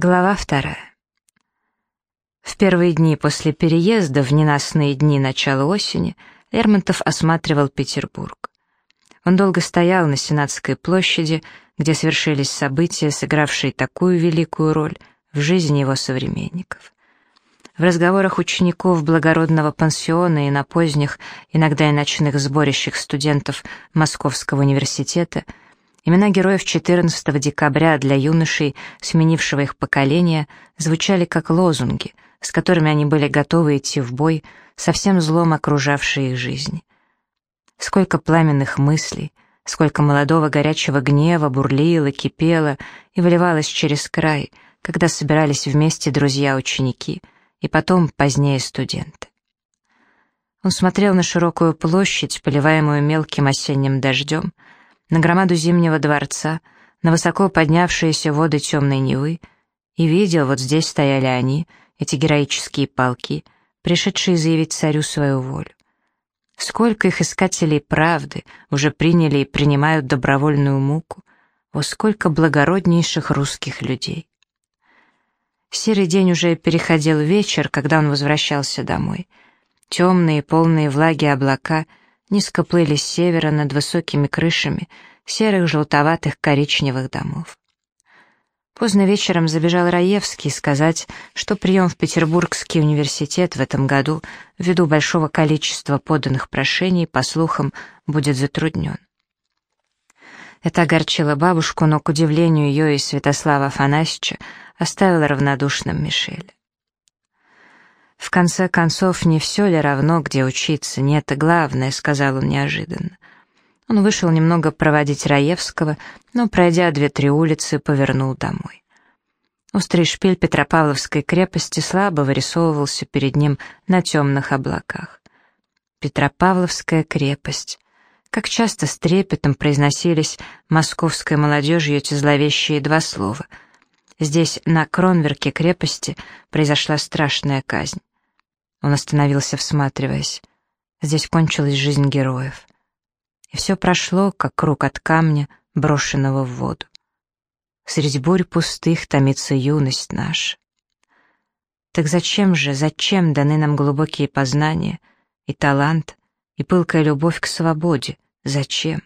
Глава вторая. В первые дни после переезда, в ненастные дни начала осени, Лермонтов осматривал Петербург. Он долго стоял на Сенатской площади, где совершились события, сыгравшие такую великую роль в жизни его современников. В разговорах учеников благородного пансиона и на поздних, иногда и ночных сборищах студентов Московского университета – Имена героев 14 декабря для юношей, сменившего их поколение, звучали как лозунги, с которыми они были готовы идти в бой со всем злом окружавшей их жизни. Сколько пламенных мыслей, сколько молодого горячего гнева бурлило, кипело и выливалось через край, когда собирались вместе друзья-ученики и потом позднее студенты. Он смотрел на широкую площадь, поливаемую мелким осенним дождем, на громаду Зимнего дворца, на высоко поднявшиеся воды темной Невы, и видел, вот здесь стояли они, эти героические полки, пришедшие заявить царю свою волю. Сколько их искателей правды уже приняли и принимают добровольную муку, о сколько благороднейших русских людей. Серый день уже переходил вечер, когда он возвращался домой. Темные, полные влаги облака — низко плыли с севера над высокими крышами серых желтоватых коричневых домов. Поздно вечером забежал Раевский сказать, что прием в Петербургский университет в этом году, ввиду большого количества поданных прошений, по слухам, будет затруднен. Это огорчило бабушку, но, к удивлению ее и Святослава Афанасьевича, оставило равнодушным Мишеля. «В конце концов, не все ли равно, где учиться? Не это главное», — сказал он неожиданно. Он вышел немного проводить Раевского, но, пройдя две-три улицы, повернул домой. Острый шпиль Петропавловской крепости слабо вырисовывался перед ним на темных облаках. Петропавловская крепость. Как часто с трепетом произносились московской молодежью эти зловещие два слова. Здесь, на Кронверке крепости, произошла страшная казнь. Он остановился, всматриваясь. Здесь кончилась жизнь героев. И все прошло, как круг от камня, брошенного в воду. Среди бурь пустых томится юность наша. Так зачем же, зачем даны нам глубокие познания и талант, и пылкая любовь к свободе? Зачем?